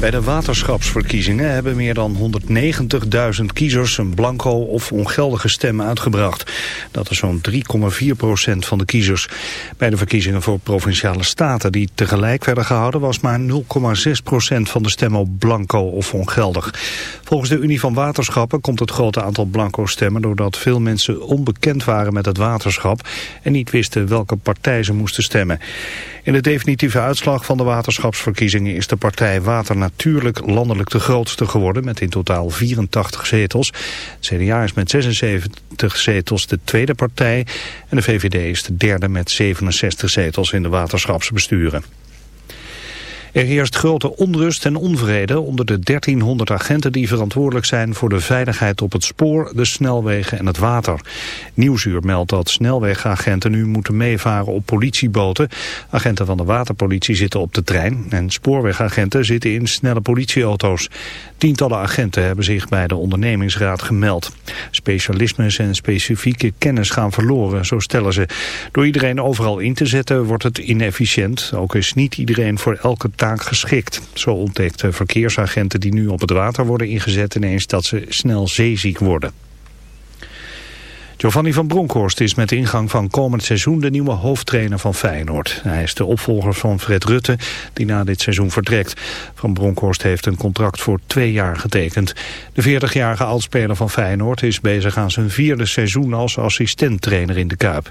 Bij de waterschapsverkiezingen hebben meer dan 190.000 kiezers een blanco of ongeldige stem uitgebracht. Dat is zo'n 3,4% van de kiezers. Bij de verkiezingen voor provinciale staten die tegelijk werden gehouden was maar 0,6% van de stemmen blanco of ongeldig. Volgens de Unie van Waterschappen komt het grote aantal blanco stemmen doordat veel mensen onbekend waren met het waterschap en niet wisten welke partij ze moesten stemmen. In de definitieve uitslag van de waterschapsverkiezingen is de partij Water Natuurlijk landelijk de grootste geworden met in totaal 84 zetels. Het CDA is met 76 zetels de tweede partij en de VVD is de derde met 67 zetels in de waterschapsbesturen. Er heerst grote onrust en onvrede onder de 1300 agenten die verantwoordelijk zijn voor de veiligheid op het spoor, de snelwegen en het water. Nieuwsuur meldt dat snelwegagenten nu moeten meevaren op politieboten. Agenten van de waterpolitie zitten op de trein en spoorwegagenten zitten in snelle politieauto's. Tientallen agenten hebben zich bij de ondernemingsraad gemeld. Specialismes en specifieke kennis gaan verloren, zo stellen ze. Door iedereen overal in te zetten wordt het inefficiënt. Ook is niet iedereen voor elke taak geschikt. Zo ontdekt verkeersagenten die nu op het water worden ingezet ineens dat ze snel zeeziek worden. Giovanni van Bronckhorst is met de ingang van komend seizoen de nieuwe hoofdtrainer van Feyenoord. Hij is de opvolger van Fred Rutte, die na dit seizoen vertrekt. Van Bronckhorst heeft een contract voor twee jaar getekend. De 40-jarige oudspeler van Feyenoord is bezig aan zijn vierde seizoen als assistenttrainer in de Kuip.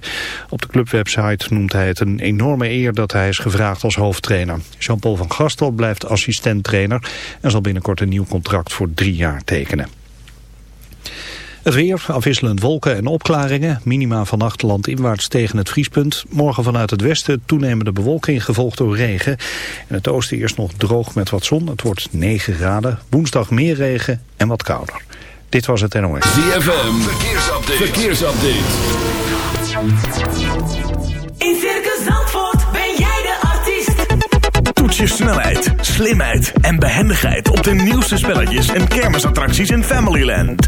Op de clubwebsite noemt hij het een enorme eer dat hij is gevraagd als hoofdtrainer. Jean-Paul van Gastel blijft assistenttrainer en zal binnenkort een nieuw contract voor drie jaar tekenen. Het weer, afwisselend wolken en opklaringen. Minima vannacht landinwaarts tegen het vriespunt. Morgen vanuit het westen toenemende bewolking gevolgd door regen. In het oosten eerst nog droog met wat zon. Het wordt 9 graden. Woensdag meer regen en wat kouder. Dit was het NOS. ZFM, verkeersupdate. verkeersupdate. In Circus Zandvoort ben jij de artiest. Toets je snelheid, slimheid en behendigheid op de nieuwste spelletjes en kermisattracties in Familyland.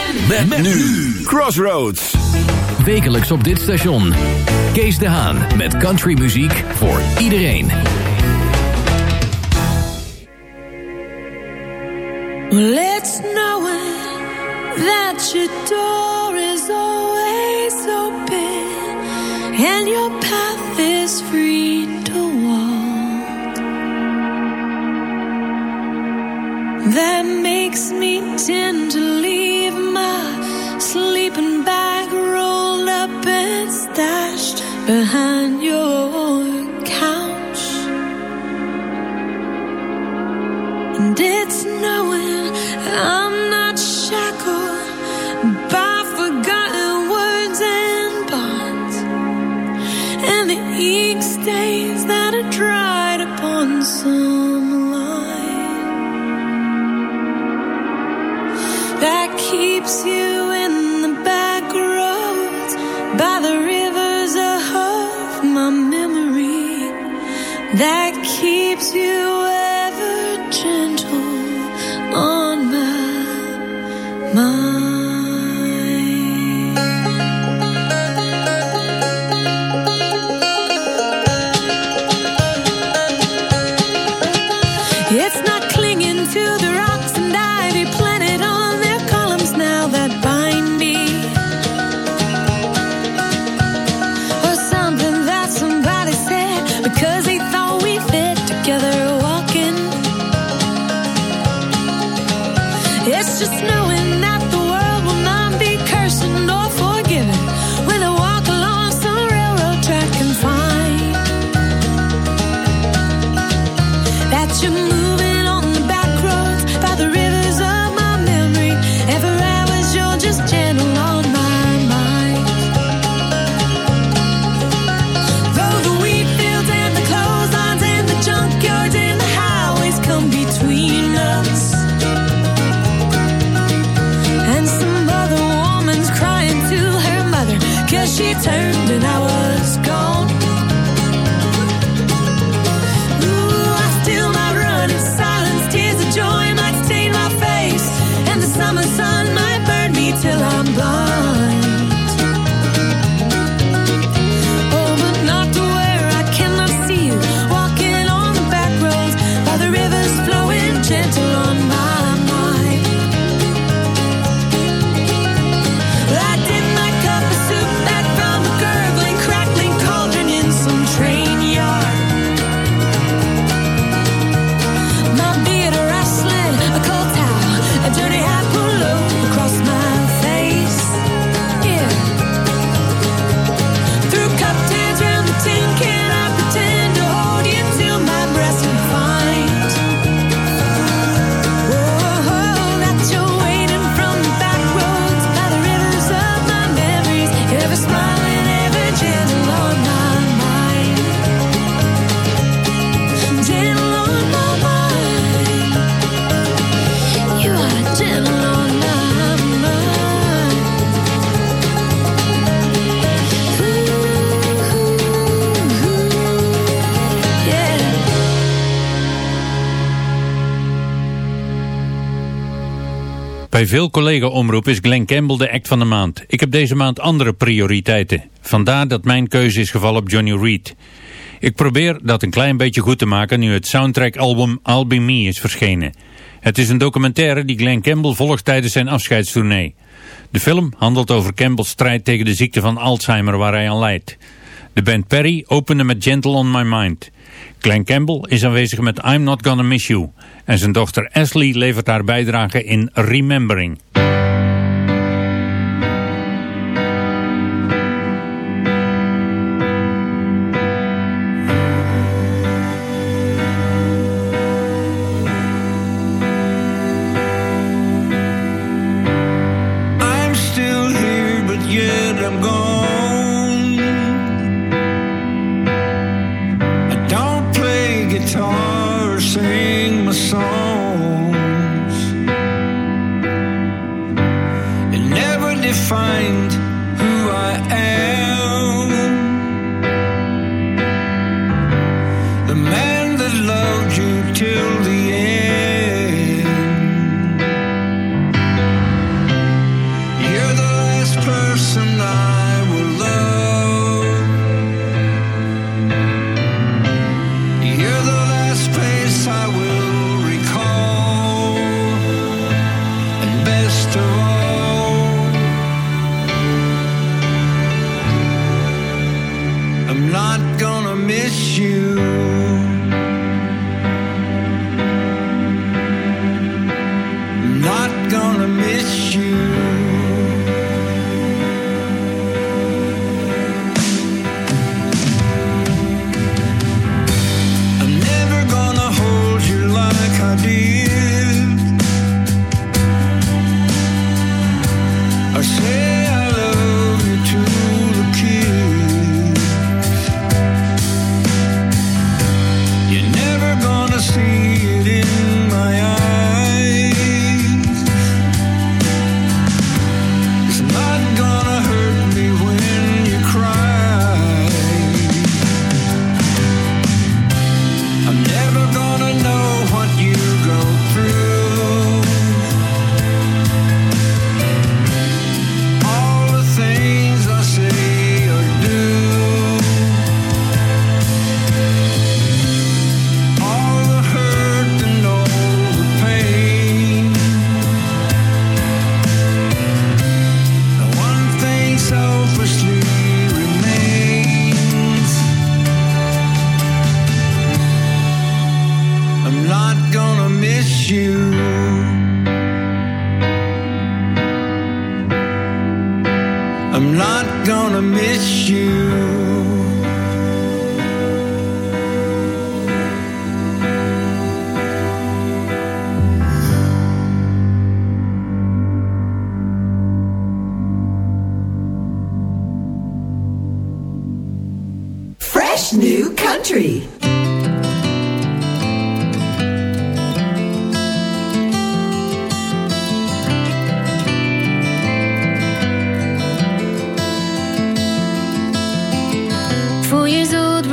Met, nu. Crossroads. Wekelijks op dit station. Kees de Haan met countrymuziek voor iedereen. Well, it's knowing that your door is always open and your path is free to walk. That makes me tend to leave sleeping bag rolled up and stashed behind your couch. And it's knowing I'm you. just knowing that Bij veel collega-omroep is Glenn Campbell de act van de maand. Ik heb deze maand andere prioriteiten. Vandaar dat mijn keuze is gevallen op Johnny Reed. Ik probeer dat een klein beetje goed te maken nu het soundtrackalbum I'll Be Me is verschenen. Het is een documentaire die Glenn Campbell volgt tijdens zijn afscheidstournee. De film handelt over Campbell's strijd tegen de ziekte van Alzheimer waar hij aan lijdt. De band Perry opende met Gentle On My Mind. Glenn Campbell is aanwezig met I'm Not Gonna Miss You. En zijn dochter Ashley levert haar bijdrage in Remembering.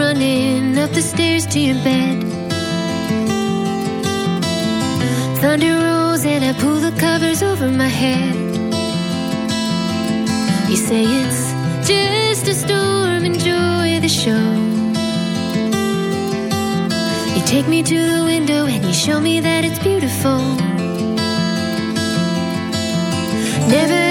Running up the stairs to your bed. Thunder rolls and I pull the covers over my head. You say it's just a storm, enjoy the show. You take me to the window and you show me that it's beautiful. Never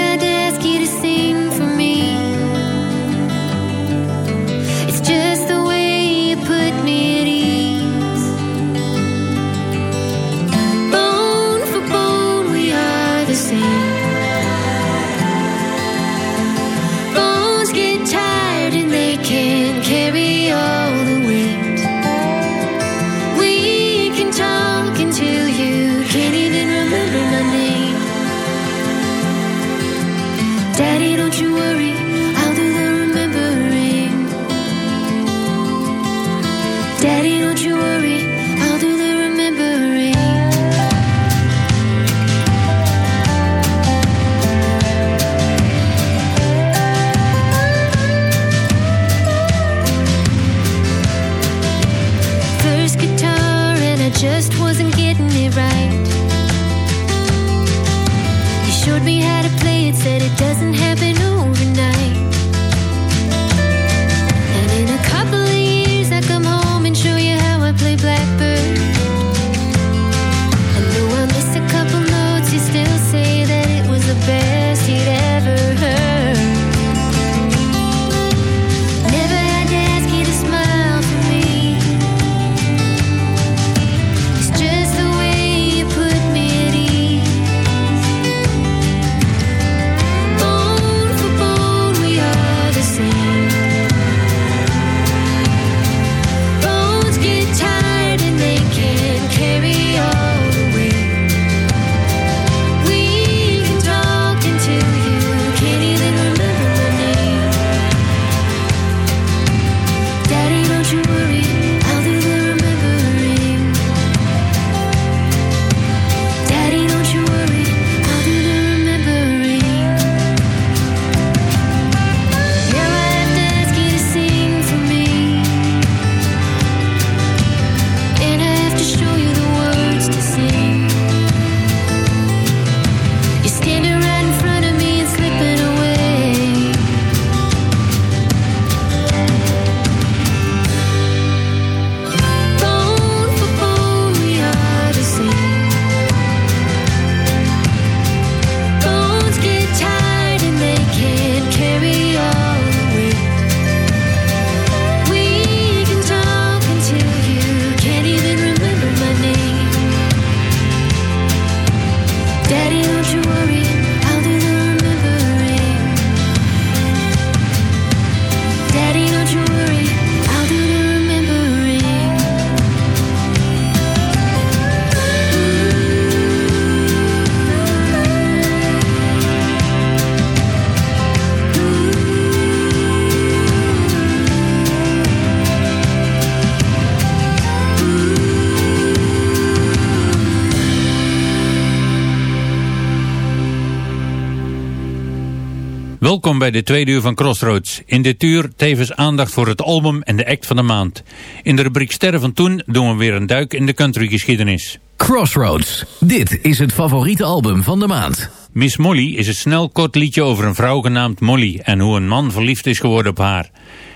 Welkom bij de tweede uur van Crossroads. In dit uur tevens aandacht voor het album en de act van de maand. In de rubriek Sterren van Toen doen we weer een duik in de countrygeschiedenis. Crossroads. Dit is het favoriete album van de maand. Miss Molly is een snel kort liedje over een vrouw genaamd Molly en hoe een man verliefd is geworden op haar.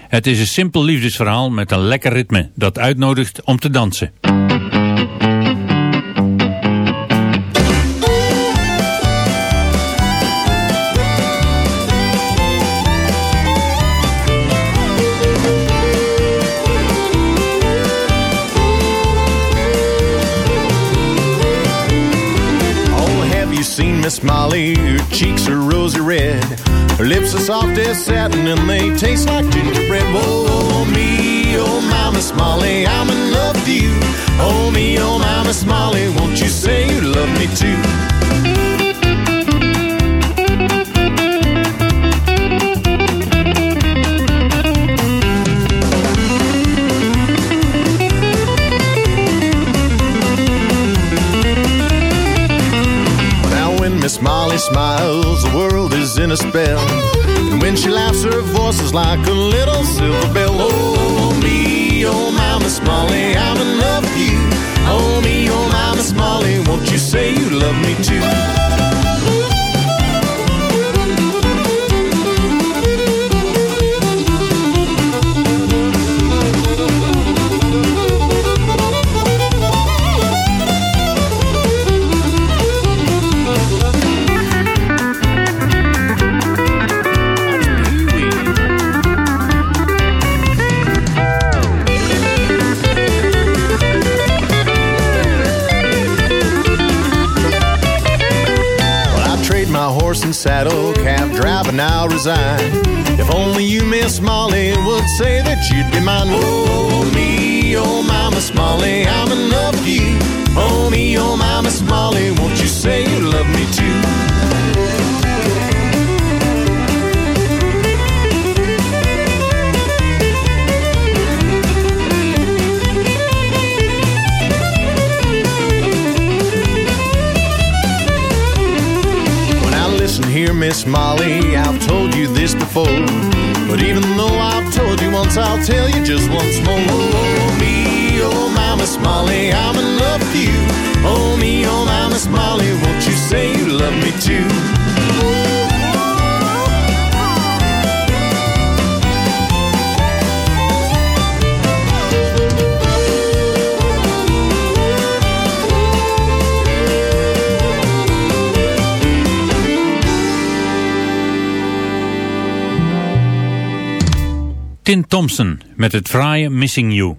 Het is een simpel liefdesverhaal met een lekker ritme dat uitnodigt om te dansen. Miss Molly? Her cheeks are rosy red. Her lips are soft as satin and they taste like gingerbread. Oh, me, oh, my Miss Molly, I'm in love with you. Oh, me, oh, my Miss Molly, won't you say you love me too? Smiles, the world is in a spell. And when she laughs, her voice is like a little silver bell. Oh, oh me, oh, my Miss Molly, I'm in love with you. Oh, me, oh, my Miss Molly, won't you say you love me too? Trade my horse and saddle, cab driving, I'll resign. If only you, Miss Molly, would say that you'd be mine. Oh, me, oh, my Miss Molly, I'm in love with you. Oh, me, oh, my Miss Molly, won't you say you love me too? Miss Molly, I've told you this before. But even though I've told you once, I'll tell you just once more. Oh, me, oh, my Miss Molly, I'm in love with you. Oh, me, oh, my Miss Molly, won't you say you love me too? Tin Thompson met het fraaie Missing You.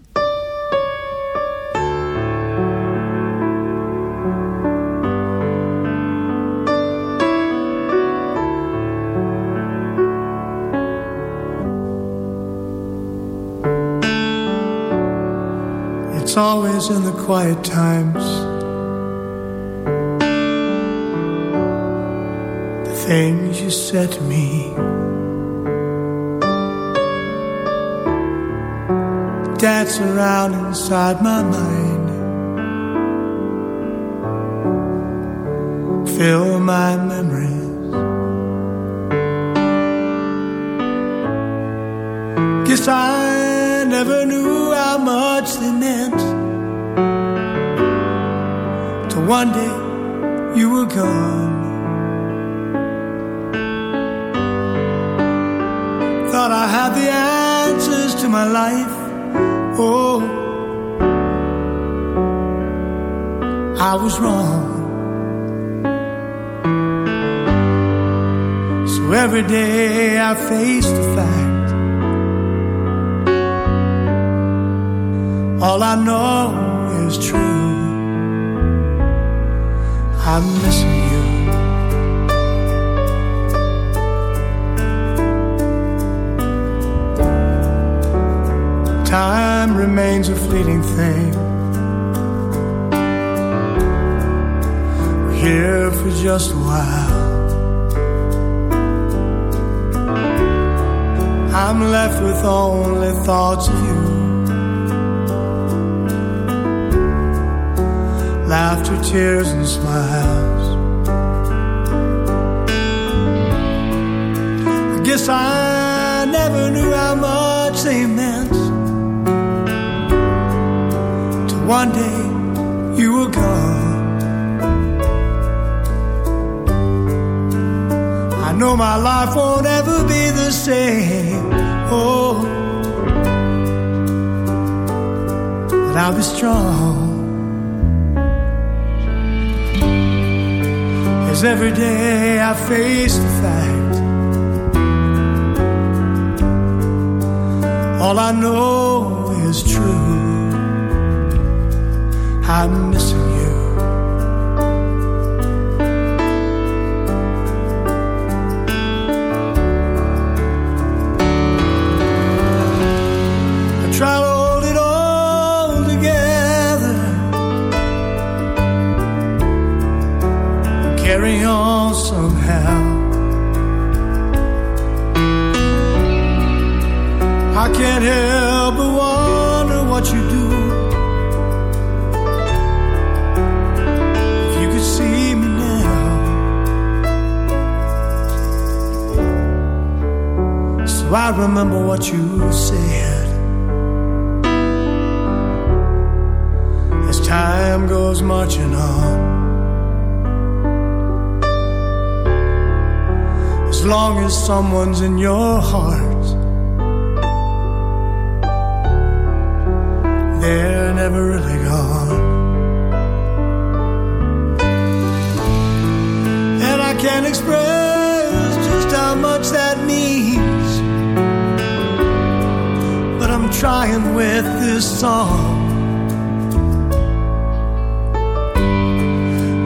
It's always in the quiet times. The things you said to me. Dance around inside my mind. Fill my memories. Guess I never knew how much they meant Till one day you were gone Thought I had the answers to my life Oh I was wrong So every day I face the fact All I know is true. I'm missing you. Time remains a fleeting thing. We're here for just a while. I'm left with only thoughts of you. laughter, tears, and smiles. I guess I never knew how much they meant. One day you will gone. I know my life won't ever be the same. Oh, but I'll be strong. As every day I face the fact All I know is true I'm missing you someone's in your heart, they're never really gone. And I can't express just how much that means. But I'm trying with this song.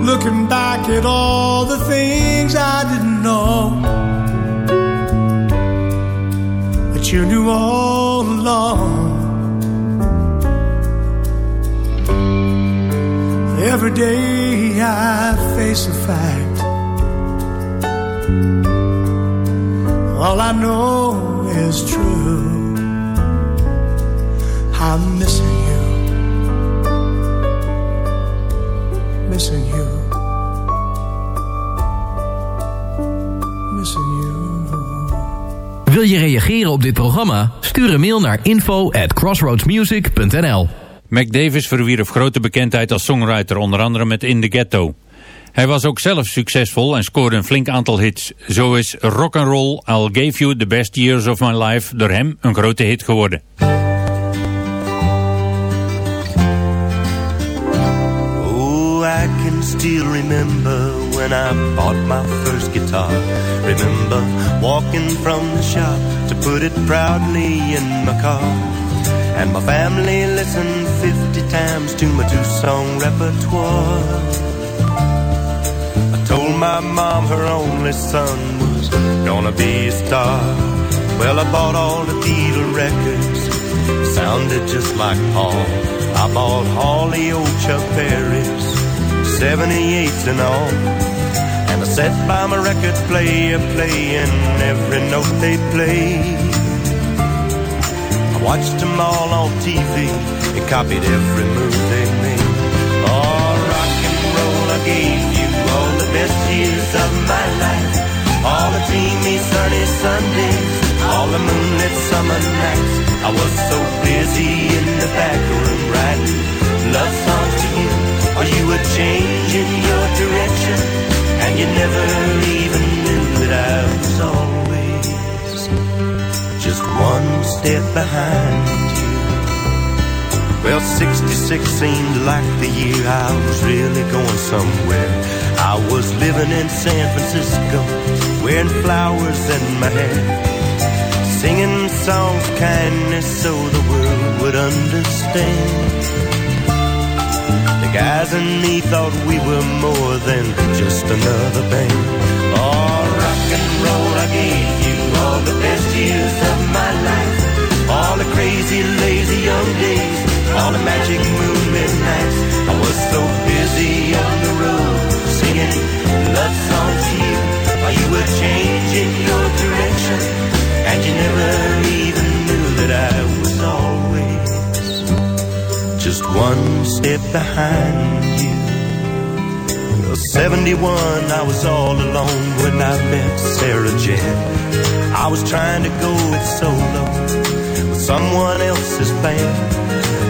Looking back at all I know is true. I'm missing you. Missing you. Missing you. Wil je reageren op dit programma? Stuur een mail naar info at crossroadsmusic.nl Mac Davis verwierf grote bekendheid als songwriter, onder andere met In the Ghetto. Hij was ook zelf succesvol en scoorde een flink aantal hits. Zo is Rock and Roll I'll Gave You the Best Years of My Life door hem een grote hit geworden. Oh, I can still remember when I bought my first guitar. Remember walking from the shop to put it proudly in my car. And my family listened 50 times to my two-song repertoire. My mom her only son was gonna be a star. Well, I bought all the Beatle records, sounded just like Paul. I bought the old Chuck Berry's, 78s and all. And I sat by my record player playing every note they played. I watched them all on TV and copied every move they made. Oh, rock and roll, I gave best years of my life. All the dreamy sunny Sundays, all the moonlit summer nights. I was so busy in the back room writing love songs to you. Or you were changing your direction, and you never even knew that I was always just one step behind you. Well, 66 seemed like the year I was really going somewhere. I was living in San Francisco, wearing flowers in my hair, singing songs of kindness so the world would understand. The guys and me thought we were more than just another band. Oh, rock and roll, I gave you all the best years of my life. All the crazy, lazy young days, all the magic moonlit nights. I was so songs you. While you were changing your direction, and you never even knew that I was always just one step behind you. Well, 71, I was all alone when I met Sarah Jane. I was trying to go it solo with someone else's band.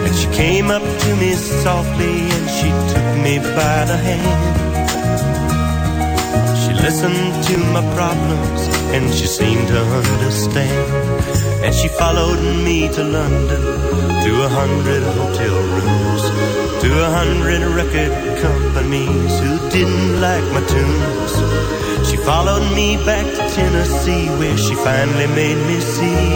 And she came up to me softly and she took me by the hand. Listened to my problems and she seemed to understand. And she followed me to London to a hundred hotel rooms, to a hundred record companies who didn't like my tunes. She followed me back to Tennessee where she finally made me see.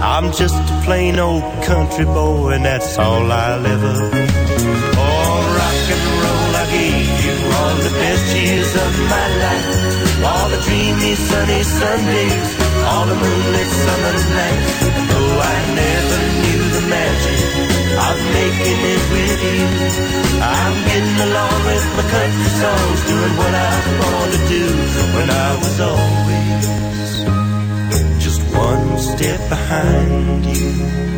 I'm just a plain old country boy and that's all I'll ever be. Oh, rock and roll, All the best years of my life. All the dreamy sunny Sundays, all the moonlit summer nights. Though I never knew the magic of making it with you, I'm getting along with my country songs, doing what I want to do when I was always just one step behind you.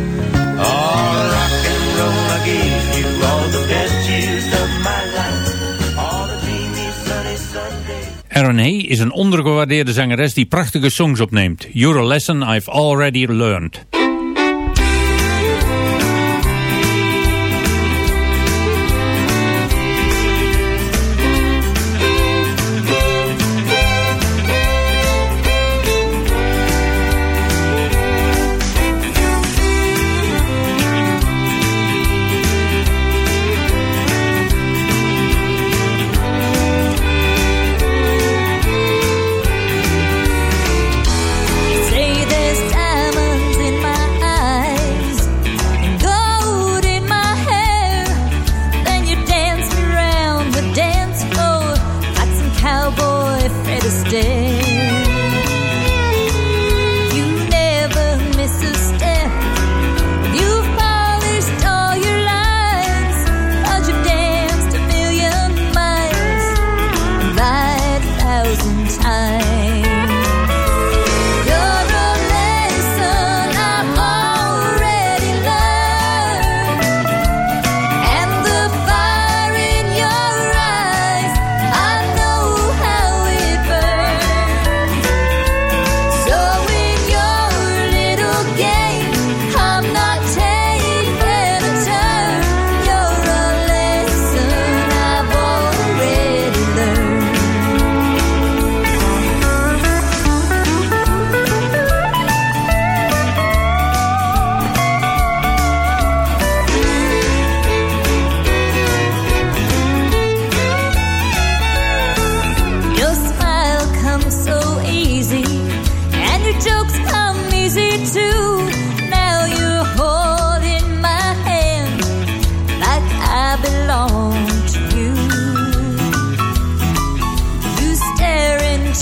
Aaron Hay is een ondergewaardeerde zangeres die prachtige songs opneemt. You're a lesson I've already learned.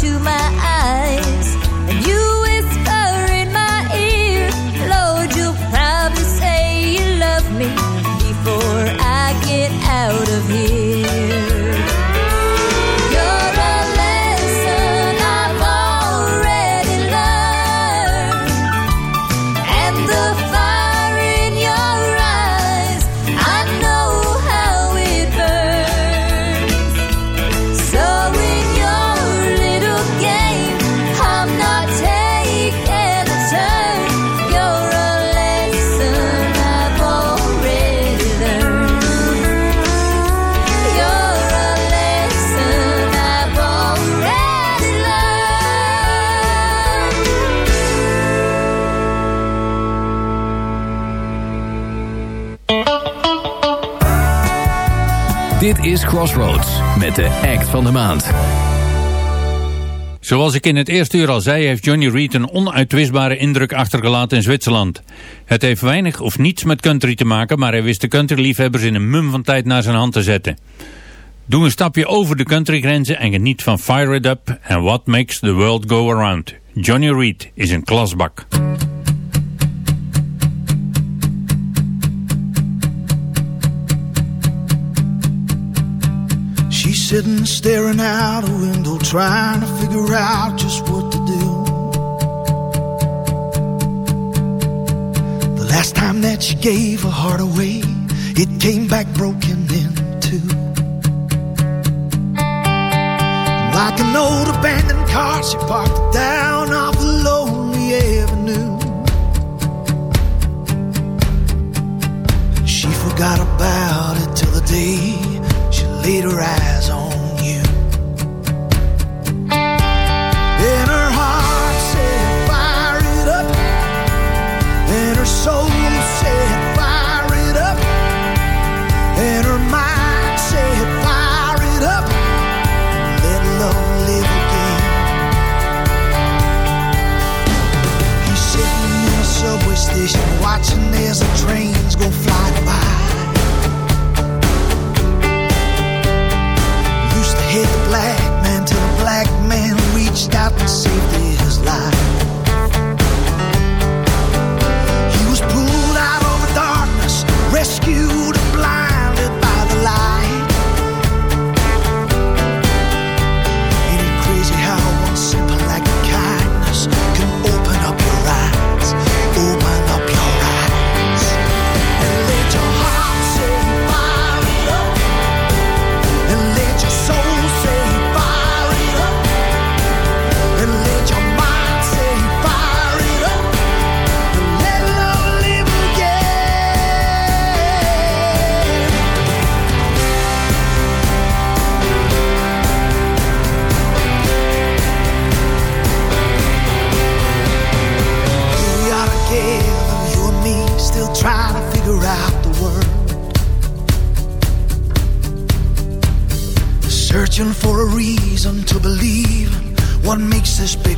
Into my eyes, de act van de maand. Zoals ik in het eerste uur al zei, heeft Johnny Reed een onuitwisbare indruk achtergelaten in Zwitserland. Het heeft weinig of niets met country te maken, maar hij wist de countryliefhebbers in een mum van tijd naar zijn hand te zetten. Doe een stapje over de countrygrenzen en geniet van Fire It Up en What Makes the World Go Around. Johnny Reed is een klasbak. Sitting staring out a window, trying to figure out just what to do. The last time that she gave her heart away, it came back broken in two. Like an old abandoned car, she parked it down off a lonely avenue. She forgot about it till the day laid her eyes on searching for a reason to believe. What makes this big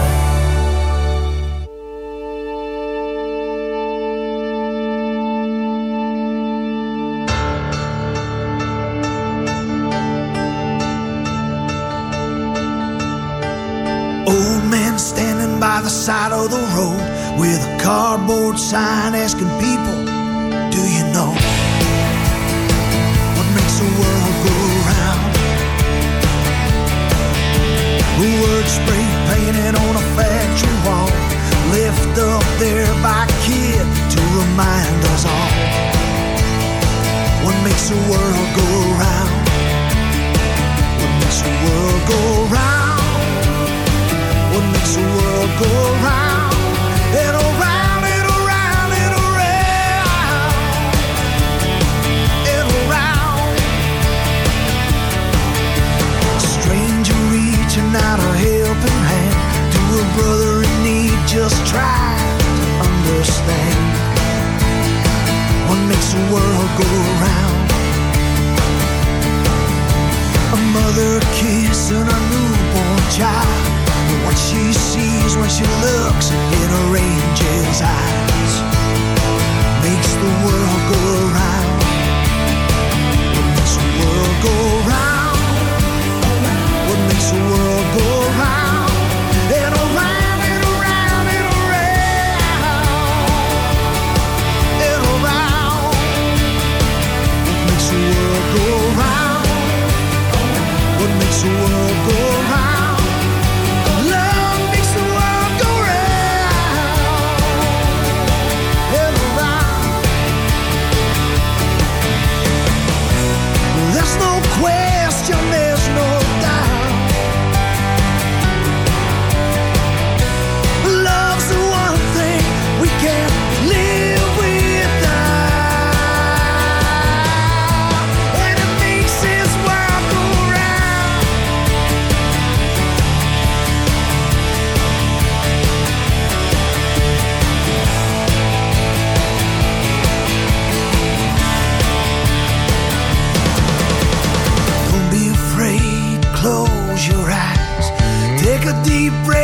world go round. A mother and her newborn child. What she sees when she looks in her angel's eyes makes the world go round. What makes the world go round? What makes the world go round? break.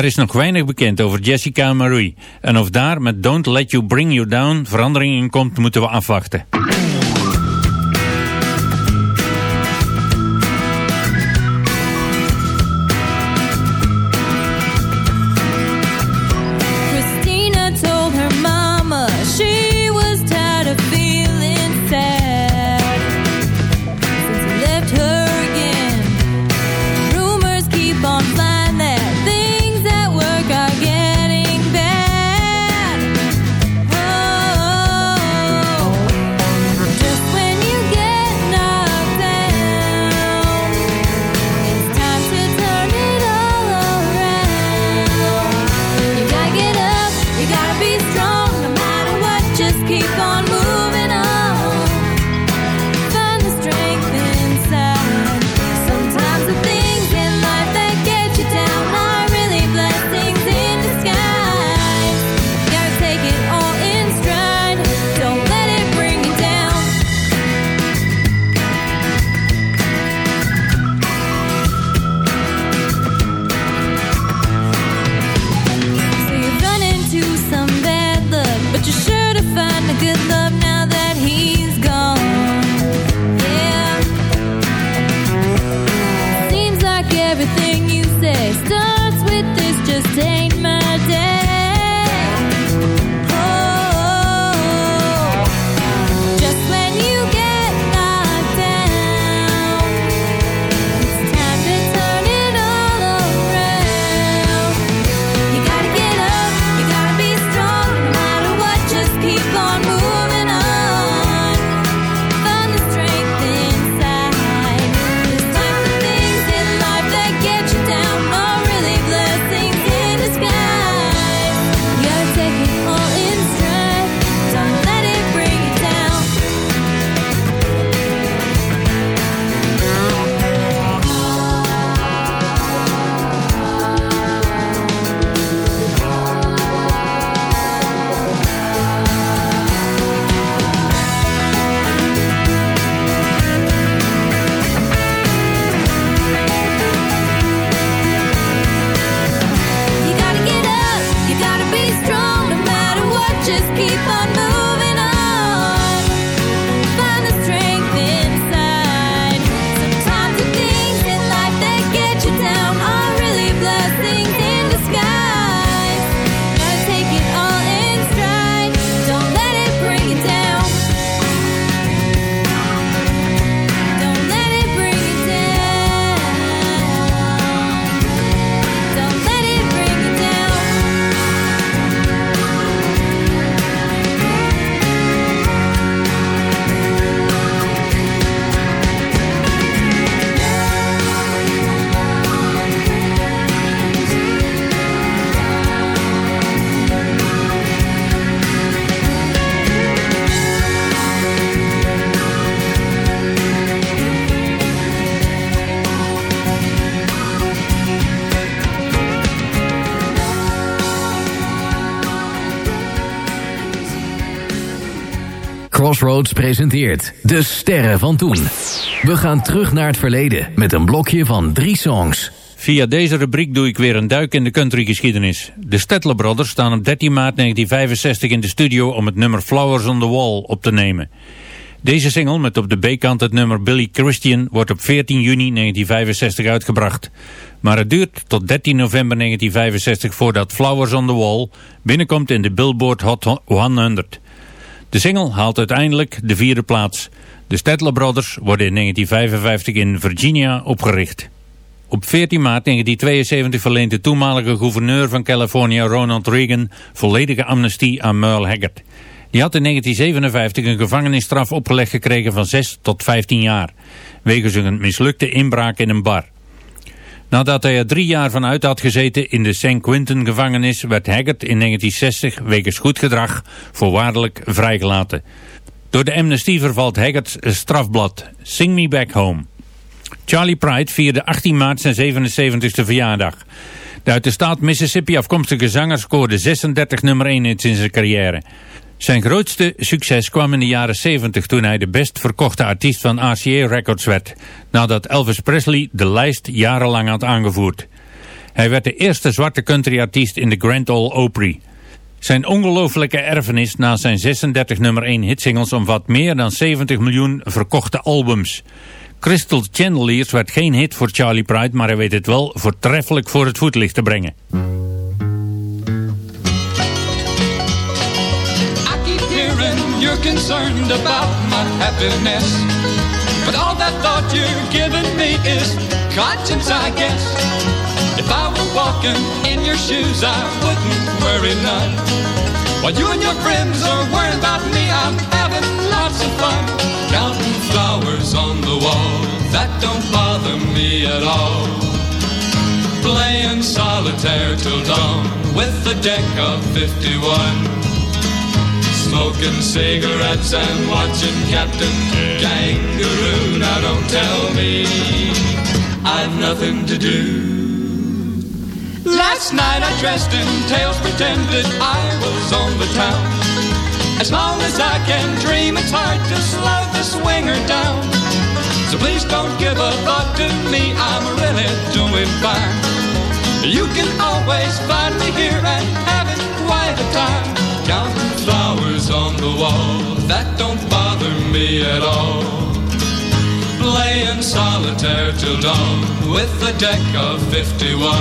Er is nog weinig bekend over Jessica Marie. En of daar met Don't Let You Bring You Down verandering in komt, moeten we afwachten. Crossroads presenteert De Sterren van Toen. We gaan terug naar het verleden met een blokje van drie songs. Via deze rubriek doe ik weer een duik in de countrygeschiedenis. De Stettler Brothers staan op 13 maart 1965 in de studio om het nummer Flowers on the Wall op te nemen. Deze single met op de B-kant het nummer Billy Christian wordt op 14 juni 1965 uitgebracht. Maar het duurt tot 13 november 1965 voordat Flowers on the Wall binnenkomt in de Billboard Hot 100. De single haalt uiteindelijk de vierde plaats. De Stettler Brothers worden in 1955 in Virginia opgericht. Op 14 maart 1972 verleent de toenmalige gouverneur van Californië Ronald Reagan volledige amnestie aan Merle Haggard. Die had in 1957 een gevangenisstraf opgelegd gekregen van 6 tot 15 jaar, wegens een mislukte inbraak in een bar. Nadat hij er drie jaar van uit had gezeten in de San Quentin gevangenis, werd Haggard in 1960 wegens goed gedrag voorwaardelijk vrijgelaten. Door de amnestie vervalt Haggards strafblad Sing Me Back Home. Charlie Pride vierde 18 maart zijn 77ste verjaardag. De uit de staat Mississippi afkomstige zanger scoorde 36 nummer 1 hits in zijn carrière. Zijn grootste succes kwam in de jaren 70 toen hij de best verkochte artiest van RCA Records werd, nadat Elvis Presley de lijst jarenlang had aangevoerd. Hij werd de eerste zwarte countryartiest in de Grand Ole Opry. Zijn ongelofelijke erfenis na zijn 36 nummer 1 hitsingles omvat meer dan 70 miljoen verkochte albums. Crystal Chandeliers werd geen hit voor Charlie Pride, maar hij weet het wel voortreffelijk voor het voetlicht te brengen. Concerned about my happiness. But all that thought you're giving me is conscience, I guess. If I were walking in your shoes, I wouldn't worry none. While you and your friends are worrying about me, I'm having lots of fun. Counting flowers on the wall, that don't bother me at all. Playing solitaire till dawn with a deck of 51. Smoking cigarettes and watching Captain Kangaroo. Now don't tell me I've nothing to do. Last night I dressed in tails, pretended I was on the town. As long as I can dream, it's hard to slow the swinger down. So please don't give a thought to me, I'm really doing fine. You can always find me here and me at all. Playing solitaire till dawn with a deck of 51.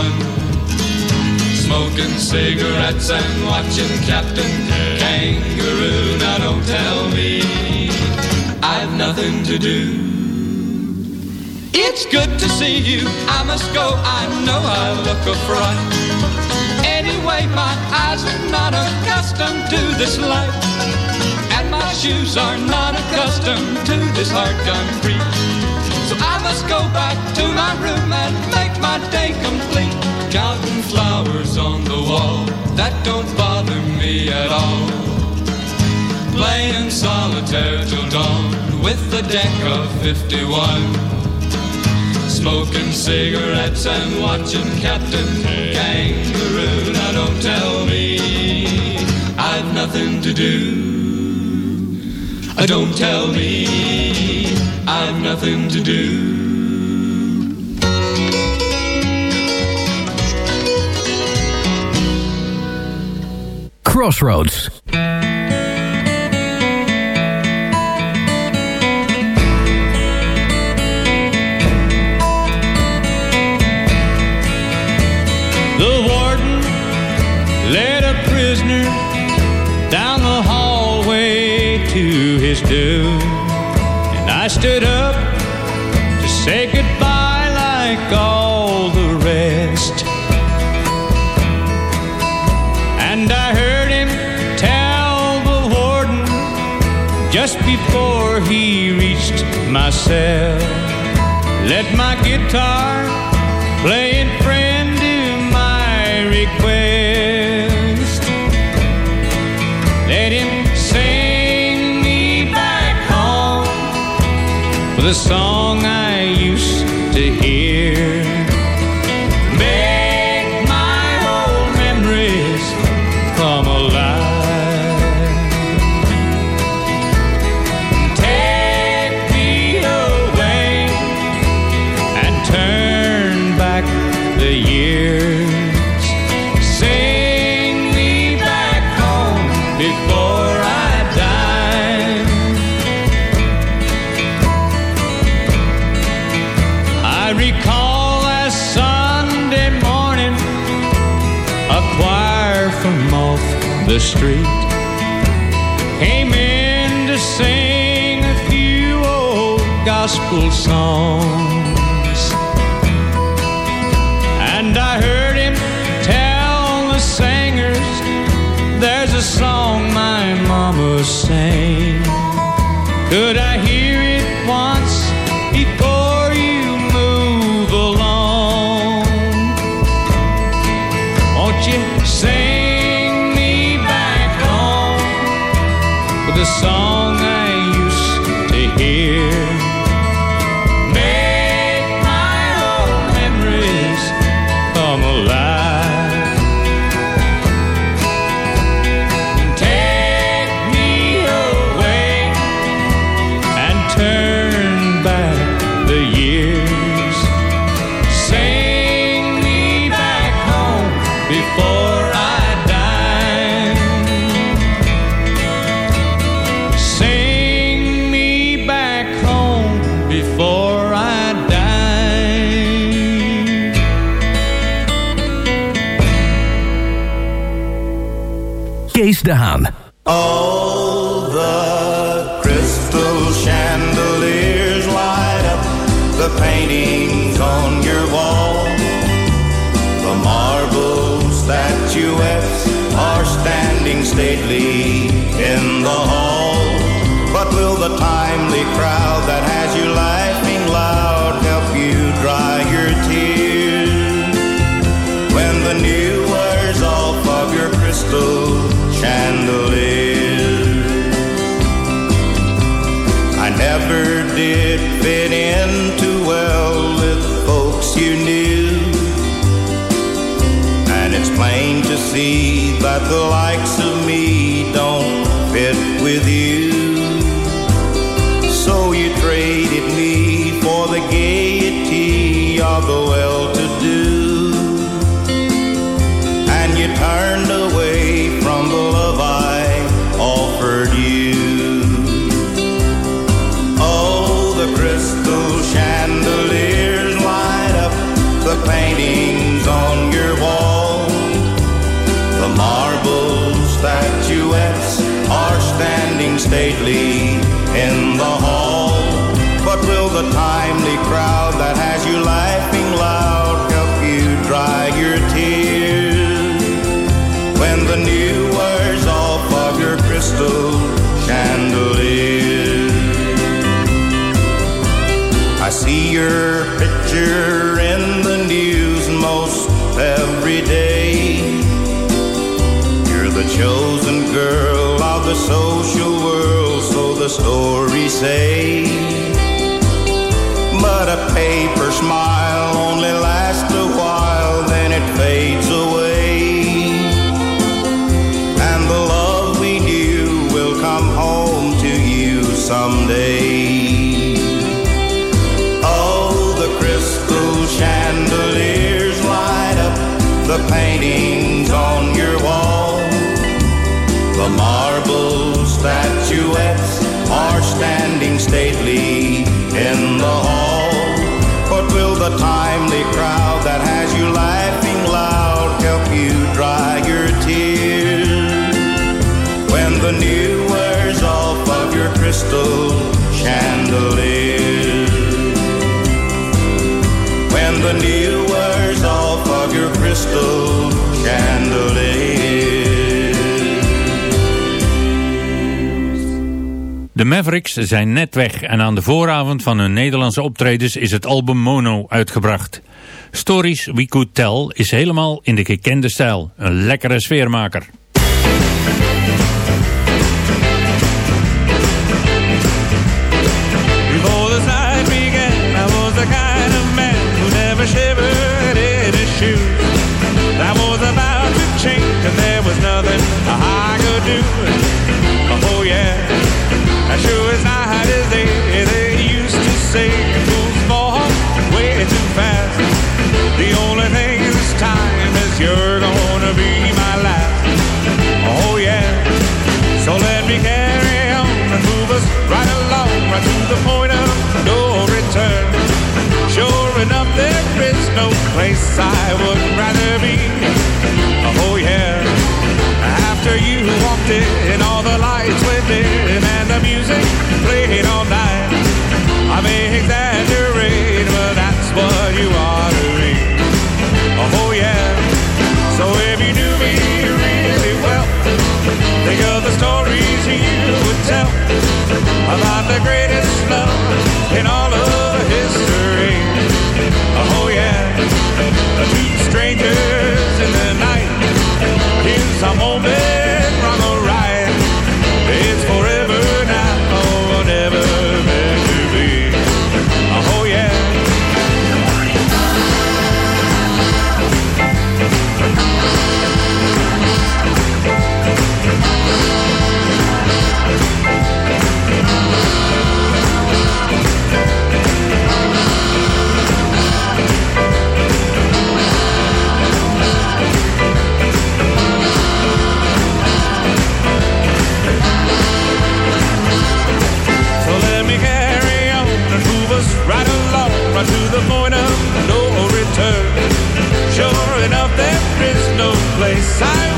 Smoking cigarettes and watching Captain Kangaroo. Now don't tell me I've nothing to do. It's good to see you. I must go. I know I look a fright. Anyway, my eyes are not accustomed to this light. Shoes are not accustomed to this hard concrete. So I must go back to my room and make my day complete. Counting flowers on the wall, that don't bother me at all. Playing solitaire till dawn with a deck of 51. Smoking cigarettes and watching Captain Kangaroo. Now don't tell me I've nothing to do. Don't tell me I've nothing to do. Crossroads. Stood up to say goodbye like all the rest. And I heard him tell the warden just before he reached my cell. Let my guitar play in friend to my request. A song I used to hear. Street came in to sing a few old gospel songs. han. That the likes of me don't fit with you. The timely crowd that has you laughing loud help you dry your tears? When the new wears off of your crystal chandelier. I see your picture in the news most every day. You're the chosen girl of the social world, so the stories say. A paper smile only lasts a while, then it fades away. And the love we knew will come home to you someday. Oh, the crystal chandeliers light up the paintings on your wall. The marble statuettes are standing stately in the hall. Will the timely crowd that has you laughing loud help you dry your tears? When the new wears off of your crystal chandelier. When the new wears off of your crystal De Mavericks zijn net weg en aan de vooravond van hun Nederlandse optredens is het album Mono uitgebracht. Stories We Could Tell is helemaal in de gekende stijl. Een lekkere sfeermaker. Say fools fall way too fast. The only thing this time is you're gonna be my last. Oh yeah, so let me carry on and move us right along, right to the point of no return. Sure enough, there is no place I would rather be. Oh yeah, after you walked in, all the lights went dim greatest love in all of history. Oh yeah, two strangers in the night. Here's a. place I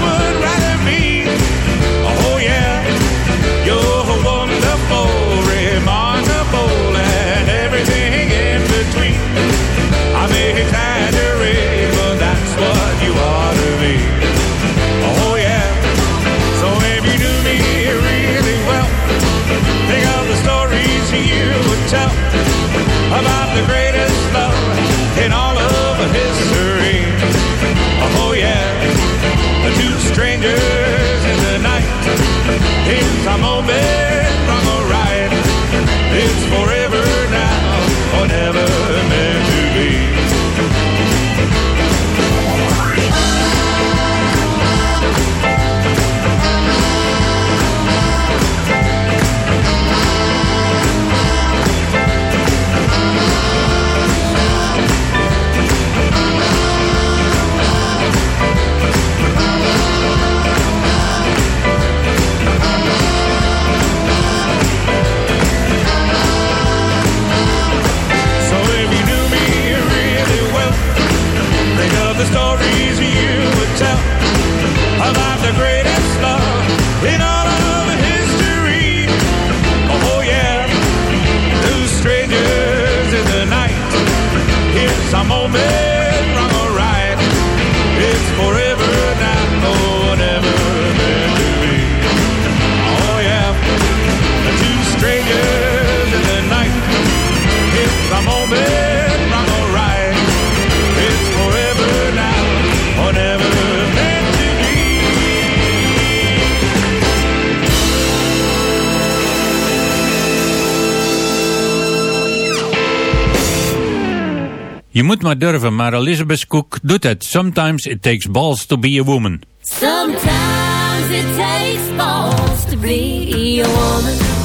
Je moet maar durven, maar Elizabeth Cook doet het. Sometimes it takes balls to be a woman. Sometimes it takes balls to be a woman.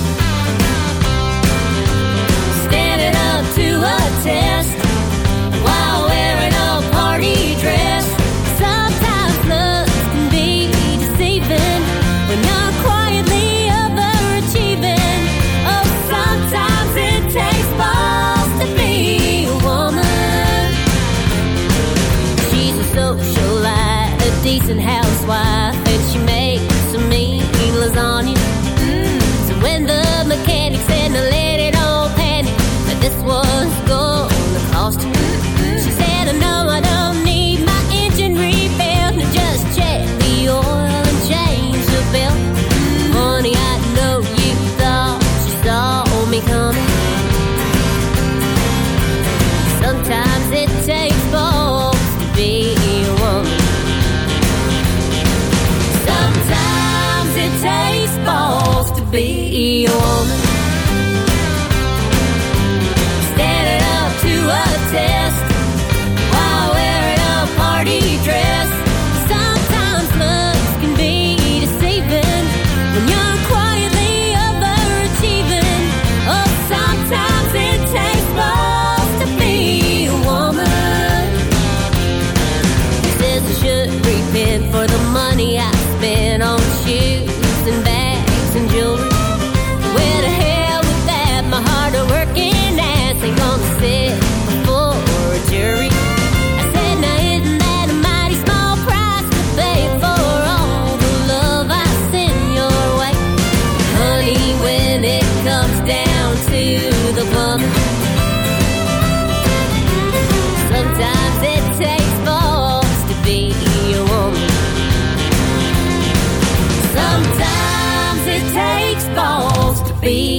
be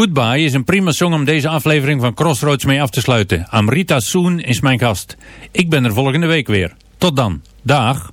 Goodbye is een prima song om deze aflevering van Crossroads mee af te sluiten. Amrita Soon is mijn gast. Ik ben er volgende week weer. Tot dan. Dag.